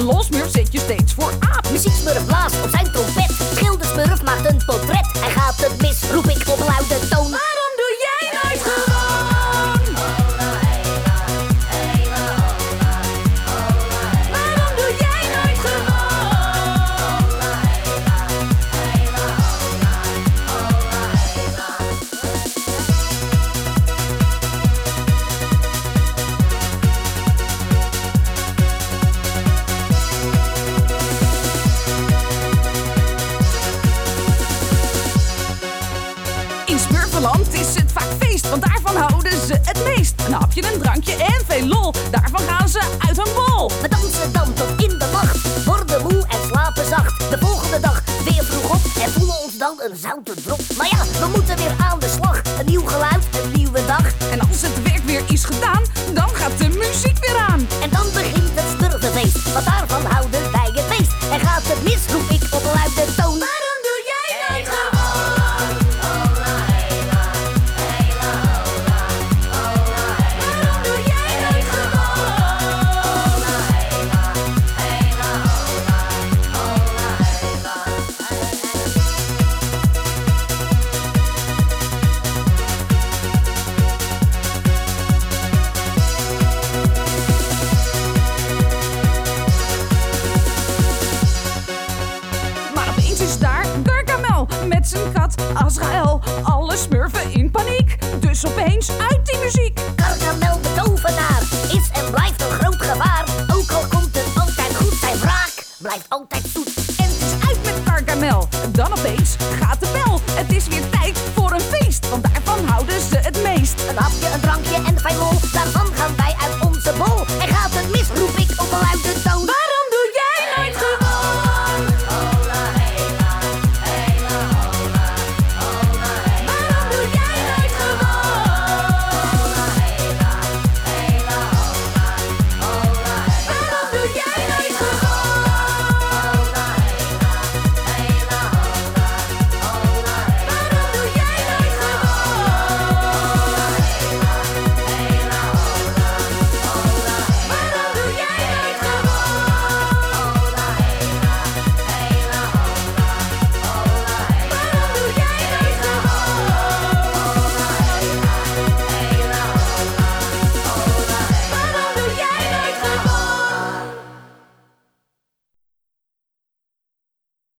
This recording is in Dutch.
En meer zit je steeds voor aap. de blaast feest, want daarvan houden ze het meest. Een hapje, een drankje en veel lol, daarvan gaan ze uit hun bol. We dansen dan tot in de nacht, worden moe en slapen zacht. De volgende dag weer vroeg op en voelen ons dan een zoute drop. Maar ja, we moeten weer aan de slag, een nieuw geluid, een nieuwe dag. En als het werk weer is gedaan met zijn kat Azrael. Alle smurfen in paniek, dus opeens uit die muziek. Gargamel de tovenaar is en blijft een groot gevaar. Ook al komt het altijd goed, zijn wraak blijft altijd zoet. En het is uit met Gargamel. Dan opeens gaat de bel. Het is weer